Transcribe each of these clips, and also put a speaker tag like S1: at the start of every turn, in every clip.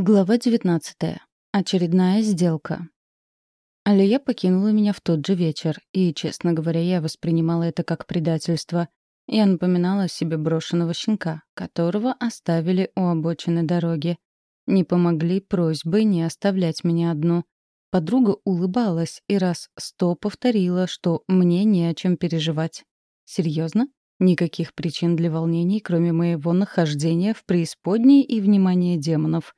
S1: Глава 19. Очередная сделка. Алия покинула меня в тот же вечер, и, честно говоря, я воспринимала это как предательство. Я напоминала себе брошенного щенка, которого оставили у обочины дороги. Не помогли просьбы не оставлять меня одну. Подруга улыбалась и раз сто повторила, что мне не о чем переживать. Серьезно? Никаких причин для волнений, кроме моего нахождения в преисподней и внимания демонов —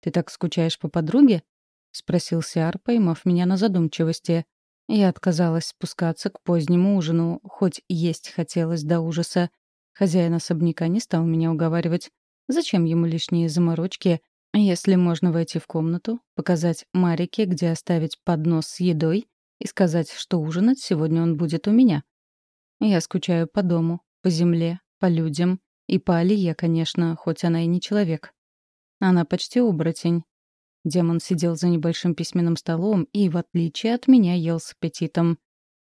S1: «Ты так скучаешь по подруге?» — спросил Сиар, поймав меня на задумчивости. Я отказалась спускаться к позднему ужину, хоть есть хотелось до ужаса. Хозяин особняка не стал меня уговаривать. Зачем ему лишние заморочки, если можно войти в комнату, показать Марике, где оставить поднос с едой, и сказать, что ужинать сегодня он будет у меня? Я скучаю по дому, по земле, по людям и по Алие, конечно, хоть она и не человек. Она почти оборотень. Демон сидел за небольшим письменным столом и, в отличие от меня, ел с аппетитом.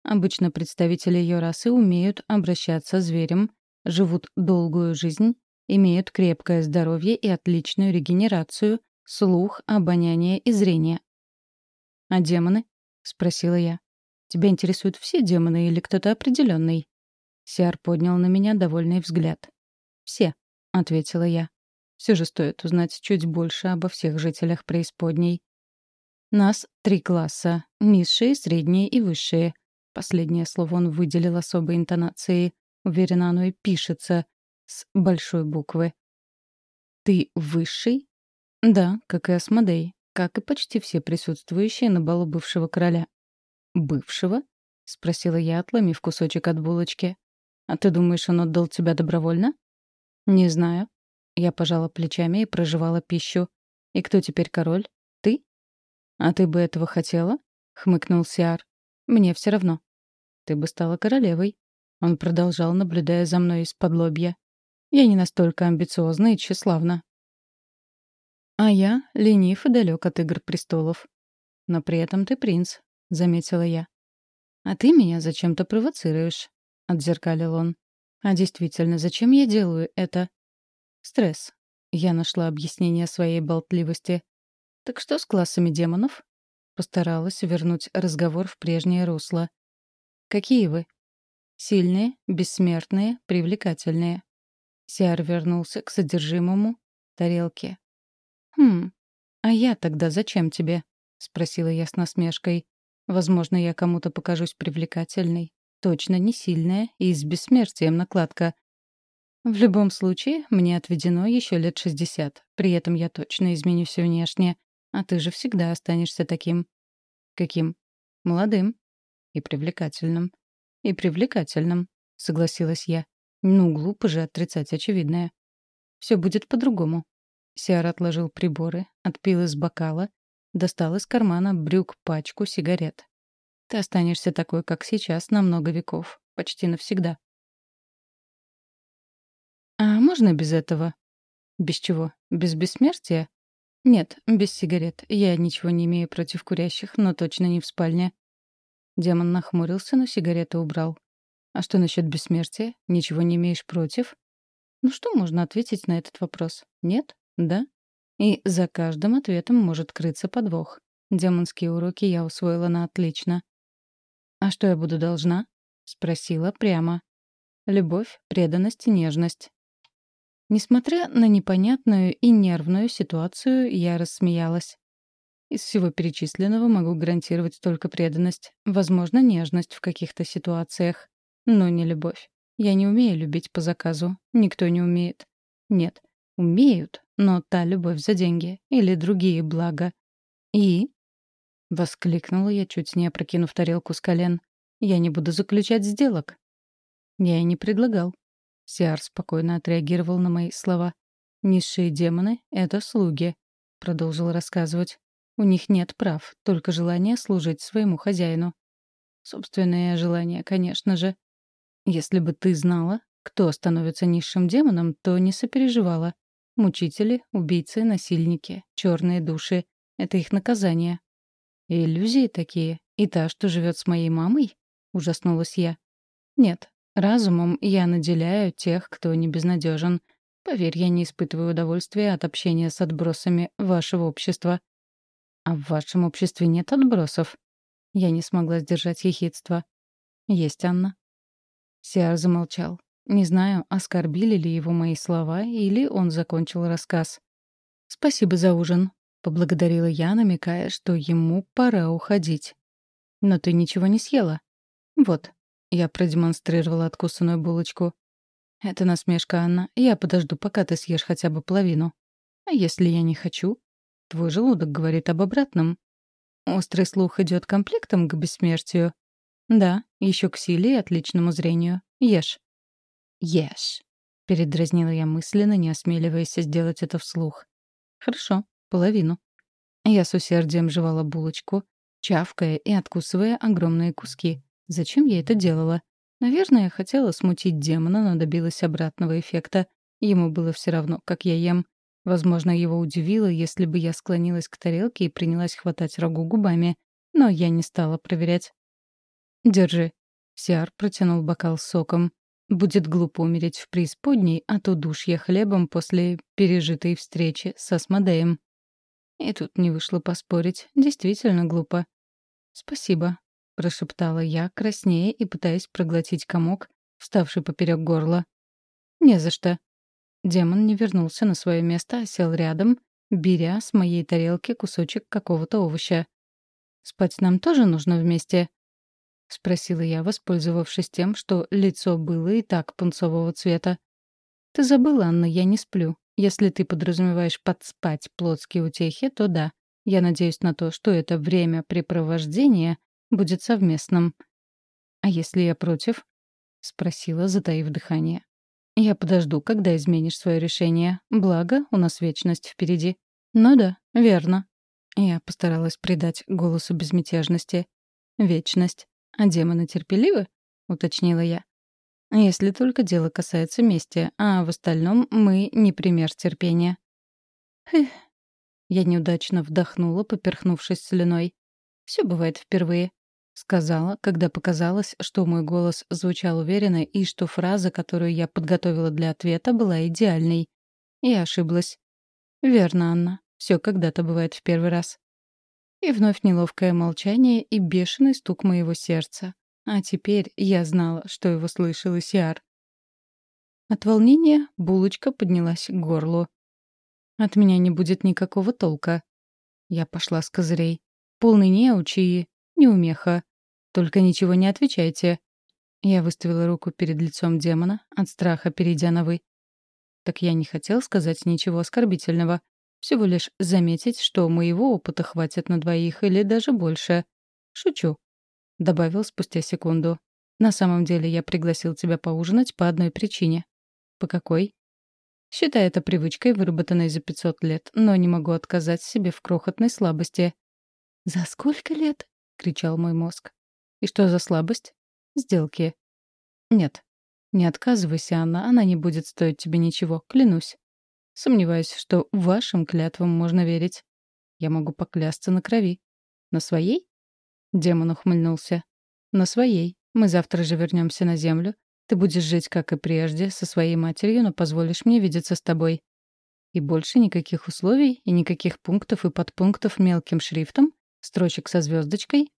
S1: Обычно представители ее расы умеют обращаться с зверем, живут долгую жизнь, имеют крепкое здоровье и отличную регенерацию, слух, обоняние и зрение. «А демоны?» — спросила я. «Тебя интересуют все демоны или кто-то определенный?» Сиар поднял на меня довольный взгляд. «Все», — ответила я. Все же стоит узнать чуть больше обо всех жителях преисподней. Нас три класса — низшие, средние и высшие. Последнее слово он выделил особой интонацией. Уверена, оно и пишется с большой буквы. «Ты высший?» «Да, как и Асмодей, как и почти все присутствующие на балу бывшего короля». «Бывшего?» — спросила я, отломив кусочек от булочки. «А ты думаешь, он отдал тебя добровольно?» «Не знаю. Я пожала плечами и проживала пищу. «И кто теперь король? Ты?» «А ты бы этого хотела?» — хмыкнул Сиар. «Мне все равно». «Ты бы стала королевой». Он продолжал, наблюдая за мной из-под лобья. «Я не настолько амбициозна и тщеславна». «А я ленив и далек от игр престолов». «Но при этом ты принц», — заметила я. «А ты меня зачем-то провоцируешь», — отзеркалил он. «А действительно, зачем я делаю это?» Стресс. Я нашла объяснение своей болтливости. Так что с классами демонов? Постаралась вернуть разговор в прежнее русло. Какие вы? Сильные, бессмертные, привлекательные. Сиар вернулся к содержимому тарелки. «Хм, а я тогда зачем тебе?» — спросила я с насмешкой. «Возможно, я кому-то покажусь привлекательной. Точно не сильная и с бессмертием накладка. В любом случае, мне отведено еще лет шестьдесят. При этом я точно изменюсь внешне. А ты же всегда останешься таким. Каким? Молодым. И привлекательным. И привлекательным, согласилась я. Ну, глупо же отрицать очевидное. Все будет по-другому. Сиар отложил приборы, отпил из бокала, достал из кармана брюк пачку сигарет. Ты останешься такой, как сейчас, на много веков. Почти навсегда. «А можно без этого?» «Без чего? Без бессмертия?» «Нет, без сигарет. Я ничего не имею против курящих, но точно не в спальне». Демон нахмурился, но сигарету убрал. «А что насчет бессмертия? Ничего не имеешь против?» Ну что можно ответить на этот вопрос? Нет? Да? И за каждым ответом может крыться подвох. Демонские уроки я усвоила на отлично. «А что я буду должна?» — спросила прямо. «Любовь, преданность и нежность. Несмотря на непонятную и нервную ситуацию, я рассмеялась. Из всего перечисленного могу гарантировать только преданность, возможно, нежность в каких-то ситуациях, но не любовь. Я не умею любить по заказу, никто не умеет. Нет, умеют, но та любовь за деньги или другие блага. И... Воскликнула я, чуть не опрокинув тарелку с колен. Я не буду заключать сделок. Я и не предлагал. Сиар спокойно отреагировал на мои слова. «Низшие демоны — это слуги», — продолжил рассказывать. «У них нет прав, только желание служить своему хозяину». «Собственное желание, конечно же. Если бы ты знала, кто становится низшим демоном, то не сопереживала. Мучители, убийцы, насильники, черные души — это их наказание». «Иллюзии такие? И та, что живет с моей мамой?» — ужаснулась я. «Нет, Разумом я наделяю тех, кто не безнадежен. Поверь, я не испытываю удовольствия от общения с отбросами вашего общества. А в вашем обществе нет отбросов? Я не смогла сдержать ехидство. Есть, Анна. Сиар замолчал. Не знаю, оскорбили ли его мои слова, или он закончил рассказ. «Спасибо за ужин», — поблагодарила я, намекая, что ему пора уходить. «Но ты ничего не съела?» «Вот». Я продемонстрировала откусанную булочку. «Это насмешка, Анна. Я подожду, пока ты съешь хотя бы половину. А если я не хочу?» «Твой желудок говорит об обратном». «Острый слух идет комплектом к бессмертию?» «Да, еще к силе и отличному зрению. Ешь». «Ешь», — передразнила я мысленно, не осмеливаясь сделать это вслух. «Хорошо, половину». Я с усердием жевала булочку, чавкая и откусывая огромные куски. Зачем я это делала? Наверное, я хотела смутить демона, но добилась обратного эффекта. Ему было все равно, как я ем. Возможно, его удивило, если бы я склонилась к тарелке и принялась хватать рагу губами. Но я не стала проверять. «Держи». Сиар протянул бокал с соком. Будет глупо умереть в преисподней от удушья хлебом после пережитой встречи со Смодеем. И тут не вышло поспорить. Действительно глупо. «Спасибо», — прошептала я, краснея и пытаясь проглотить комок, вставший поперек горла. «Не за что». Демон не вернулся на свое место, а сел рядом, беря с моей тарелки кусочек какого-то овоща. «Спать нам тоже нужно вместе?» — спросила я, воспользовавшись тем, что лицо было и так пунцового цвета. «Ты забыла, Анна, я не сплю. Если ты подразумеваешь подспать плотские утехи, то да. Я надеюсь на то, что это времяпрепровождение будет совместным». «А если я против?» — спросила, затаив дыхание. «Я подожду, когда изменишь свое решение. Благо, у нас вечность впереди». «Ну да, верно». Я постаралась придать голосу безмятежности. «Вечность. «А демоны терпеливы?» — уточнила я. «Если только дело касается мести, а в остальном мы не пример терпения». «Хых». Я неудачно вдохнула, поперхнувшись слюной. «Все бывает впервые», — сказала, когда показалось, что мой голос звучал уверенно и что фраза, которую я подготовила для ответа, была идеальной. Я ошиблась. «Верно, Анна. Все когда-то бывает в первый раз». И вновь неловкое молчание и бешеный стук моего сердца. А теперь я знала, что его слышал Исиар. От волнения булочка поднялась к горлу. «От меня не будет никакого толка». Я пошла с козырей. Полный неуч и неумеха. Только ничего не отвечайте. Я выставила руку перед лицом демона, от страха перейдя на «вы». Так я не хотел сказать ничего оскорбительного. Всего лишь заметить, что моего опыта хватит на двоих или даже больше. Шучу. Добавил спустя секунду. На самом деле я пригласил тебя поужинать по одной причине. По какой? Считаю это привычкой, выработанной за 500 лет, но не могу отказать себе в крохотной слабости. «За сколько лет?» — кричал мой мозг. «И что за слабость?» «Сделки». «Нет. Не отказывайся, Анна, она не будет стоить тебе ничего, клянусь. Сомневаюсь, что вашим клятвам можно верить. Я могу поклясться на крови. На своей? Демон ухмыльнулся. На своей. Мы завтра же вернемся на землю. Ты будешь жить, как и прежде, со своей матерью, но позволишь мне видеться с тобой. И больше никаких условий и никаких пунктов и подпунктов мелким шрифтом? Строчек со звездочкой?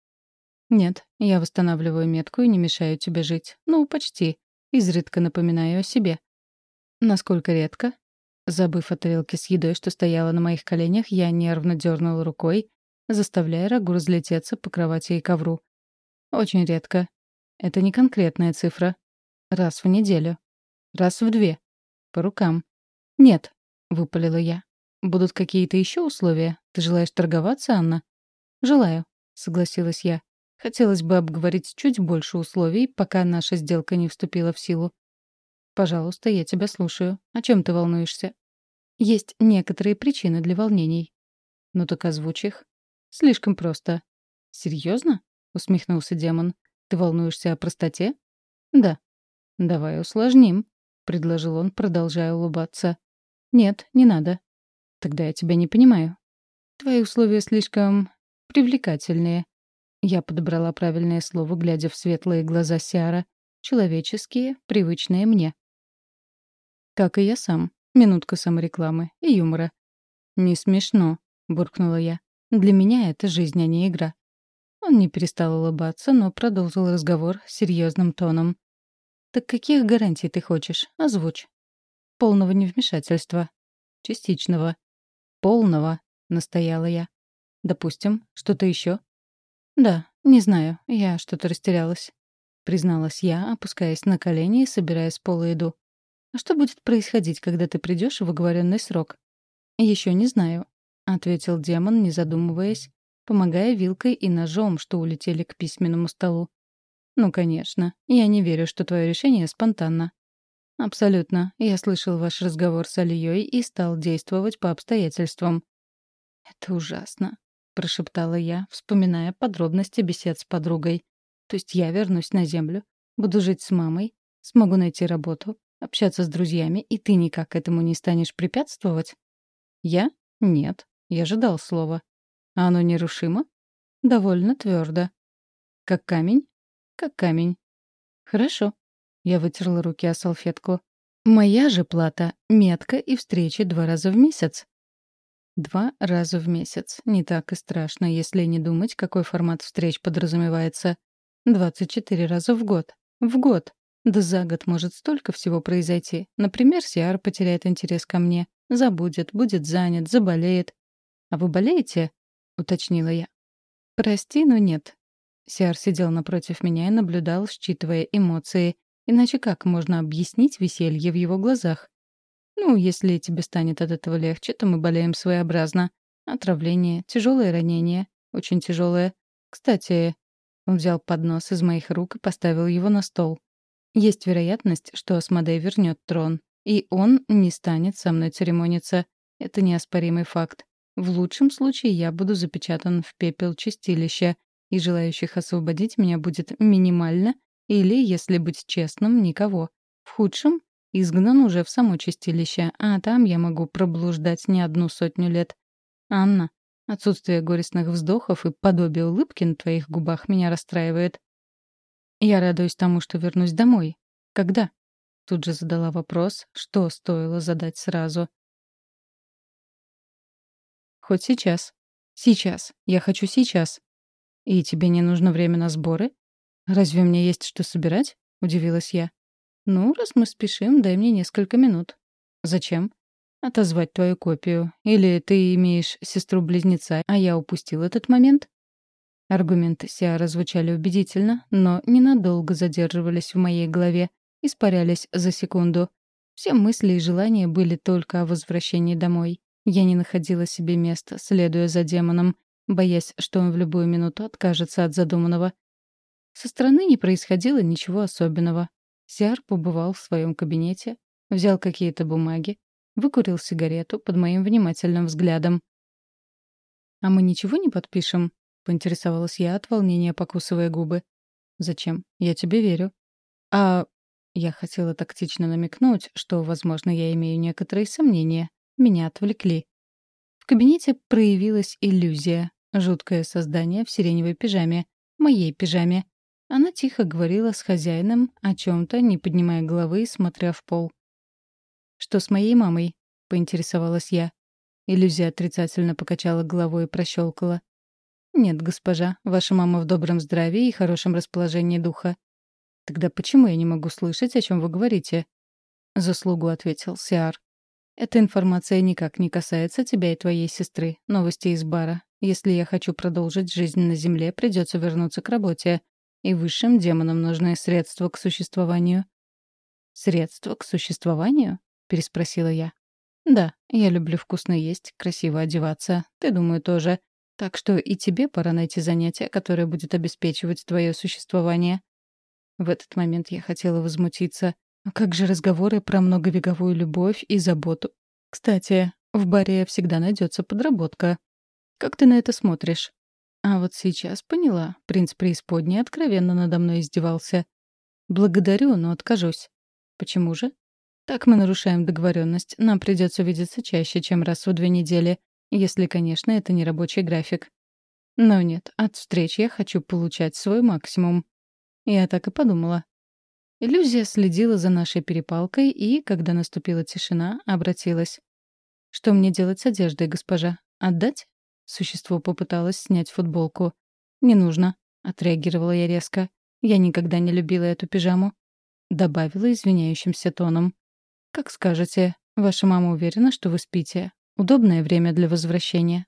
S1: Нет, я восстанавливаю метку и не мешаю тебе жить. Ну, почти. Изредка напоминаю о себе. Насколько редко? Забыв о тарелке с едой, что стояла на моих коленях, я нервно дернула рукой, заставляя рагу разлететься по кровати и ковру. Очень редко. Это не конкретная цифра. Раз в неделю. Раз в две. По рукам. «Нет», — выпалила я. «Будут какие-то еще условия? Ты желаешь торговаться, Анна?» «Желаю», — согласилась я. Хотелось бы обговорить чуть больше условий, пока наша сделка не вступила в силу. «Пожалуйста, я тебя слушаю. О чем ты волнуешься?» «Есть некоторые причины для волнений». «Ну так озвучь их». «Слишком просто». «Серьезно?» — усмехнулся демон. «Ты волнуешься о простоте?» «Да». «Давай усложним», — предложил он, продолжая улыбаться. «Нет, не надо». «Тогда я тебя не понимаю». «Твои условия слишком привлекательные». Я подобрала правильное слово, глядя в светлые глаза Сиара. Человеческие, привычные мне. Как и я сам. Минутка саморекламы и юмора. «Не смешно», — буркнула я. «Для меня это жизнь, а не игра». Он не перестал улыбаться, но продолжил разговор серьезным тоном. «Так каких гарантий ты хочешь? Озвучь». «Полного невмешательства». «Частичного». «Полного», — настояла я. «Допустим. Что-то еще?» «Да, не знаю. Я что-то растерялась», — призналась я, опускаясь на колени и собирая с пола еду. «А что будет происходить, когда ты придешь в оговоренный срок?» Еще не знаю», — ответил демон, не задумываясь, помогая вилкой и ножом, что улетели к письменному столу. «Ну, конечно. Я не верю, что твое решение спонтанно». «Абсолютно. Я слышал ваш разговор с Алией и стал действовать по обстоятельствам». «Это ужасно», — прошептала я, вспоминая подробности бесед с подругой. «То есть я вернусь на Землю, буду жить с мамой, смогу найти работу, общаться с друзьями, и ты никак этому не станешь препятствовать?» «Я? Нет. Я ожидал слова. А оно нерушимо? Довольно твердо. Как камень? Как камень. Хорошо. Я вытерла руки о салфетку. Моя же плата — метка и встречи два раза в месяц. Два раза в месяц. Не так и страшно, если не думать, какой формат встреч подразумевается. Двадцать четыре раза в год. В год. Да за год может столько всего произойти. Например, Сиар потеряет интерес ко мне, забудет, будет занят, заболеет. «А вы болеете?» — уточнила я. «Прости, но нет». Сиар сидел напротив меня и наблюдал, считывая эмоции. Иначе как можно объяснить веселье в его глазах? «Ну, если тебе станет от этого легче, то мы болеем своеобразно. Отравление, тяжелое ранение, очень тяжелое. Кстати...» Он взял поднос из моих рук и поставил его на стол. «Есть вероятность, что Асмодей вернет трон, и он не станет со мной церемониться. Это неоспоримый факт. В лучшем случае я буду запечатан в пепел чистилища, и желающих освободить меня будет минимально, или, если быть честным, никого. В худшем — изгнан уже в само чистилище, а там я могу проблуждать не одну сотню лет. Анна, отсутствие горестных вздохов и подобие улыбки на твоих губах меня расстраивает. Я радуюсь тому, что вернусь домой. Когда? Тут же задала вопрос, что стоило задать сразу. Хоть сейчас. Сейчас. Я хочу сейчас. И тебе не нужно время на сборы? Разве мне есть что собирать? Удивилась я. Ну, раз мы спешим, дай мне несколько минут. Зачем? Отозвать твою копию. Или ты имеешь сестру-близнеца, а я упустил этот момент? Аргументы Сиара звучали убедительно, но ненадолго задерживались в моей голове, испарялись за секунду. Все мысли и желания были только о возвращении домой. Я не находила себе места, следуя за демоном, боясь, что он в любую минуту откажется от задуманного. Со стороны не происходило ничего особенного. Сиар побывал в своем кабинете, взял какие-то бумаги, выкурил сигарету под моим внимательным взглядом. «А мы ничего не подпишем?» — поинтересовалась я от волнения, покусывая губы. «Зачем? Я тебе верю». «А...» Я хотела тактично намекнуть, что, возможно, я имею некоторые сомнения, меня отвлекли. В кабинете проявилась иллюзия. Жуткое создание в сиреневой пижаме. Моей пижаме. Она тихо говорила с хозяином о чем то не поднимая головы и смотря в пол. «Что с моей мамой?» — поинтересовалась я. Иллюзия отрицательно покачала головой и прощелкала. «Нет, госпожа, ваша мама в добром здравии и хорошем расположении духа». «Тогда почему я не могу слышать, о чем вы говорите?» «Заслугу», — ответил Сиар. Эта информация никак не касается тебя и твоей сестры. Новости из бара. Если я хочу продолжить жизнь на Земле, придется вернуться к работе. И высшим демонам нужны средства к существованию. «Средства к существованию?» — переспросила я. «Да, я люблю вкусно есть, красиво одеваться. Ты, думаю, тоже. Так что и тебе пора найти занятие, которое будет обеспечивать твое существование». В этот момент я хотела возмутиться. А как же разговоры про многовековую любовь и заботу? Кстати, в баре всегда найдется подработка. Как ты на это смотришь? А вот сейчас поняла. Принц преисподней откровенно надо мной издевался. Благодарю, но откажусь. Почему же? Так мы нарушаем договоренность. Нам придется видеться чаще, чем раз в две недели. Если, конечно, это не рабочий график. Но нет, от встреч я хочу получать свой максимум. Я так и подумала. Иллюзия следила за нашей перепалкой и, когда наступила тишина, обратилась. «Что мне делать с одеждой, госпожа? Отдать?» Существо попыталось снять футболку. «Не нужно», — отреагировала я резко. «Я никогда не любила эту пижаму». Добавила извиняющимся тоном. «Как скажете. Ваша мама уверена, что вы спите. Удобное время для возвращения».